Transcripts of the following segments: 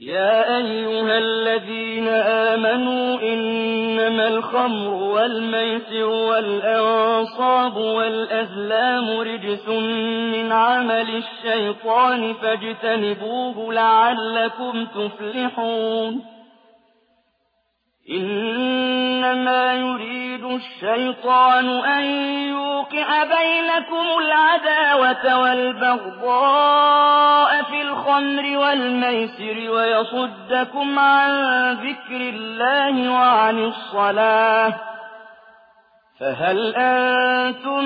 يا أيها الذين آمنوا إنما الخمر والميسر والأنصاب والأزلام رجس من عمل الشيطان فاجتنبوه لعلكم تفلحون إنما يريد الشيطان أن يوقع بينكم العداوة والبغضاء في الخمر والميسر ويصدكم عن ذكر الله وعن الصلاة. فهل أنتم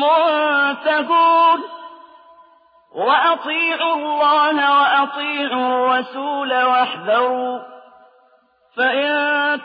منتهون؟ وأطيعوا الله وأطيعوا الرسول واحذروا.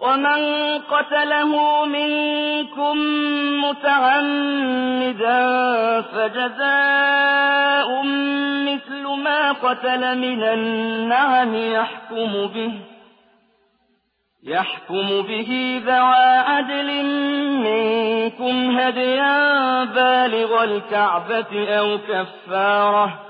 ومن قتله منكم متعمدا فجزاء مثل ما قتل من النعم يحكم به يحكم به ذوى عدل منكم هديا بالغ الكعبة أو كفارة.